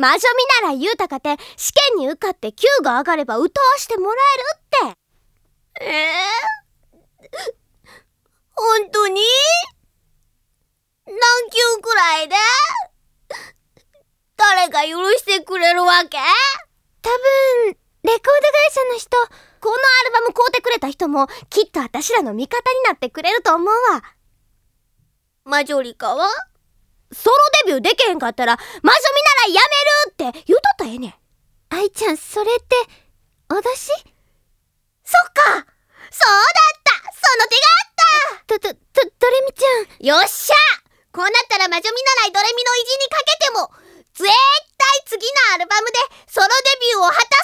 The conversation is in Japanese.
魔女見習い言うたかて試験に受かって級が上がれば歌わしてもらえるって。ええ本当に？何級くらいで？誰が許してくれるわけ？多分レコード会社の人。このアルバム買うてくれた人もきっと私らの味方になってくれると思うわ。マジョリカは？ソロデビューできへんかったら魔女見やめるって言うとったらええねん。愛ちゃんそれって脅し？そっか。そうだった。その手があった。ど、ど、ど、ドレミちゃん。よっしゃ。こうなったら魔女見習いドレミの意地にかけても絶対次のアルバムでソロデビューを果た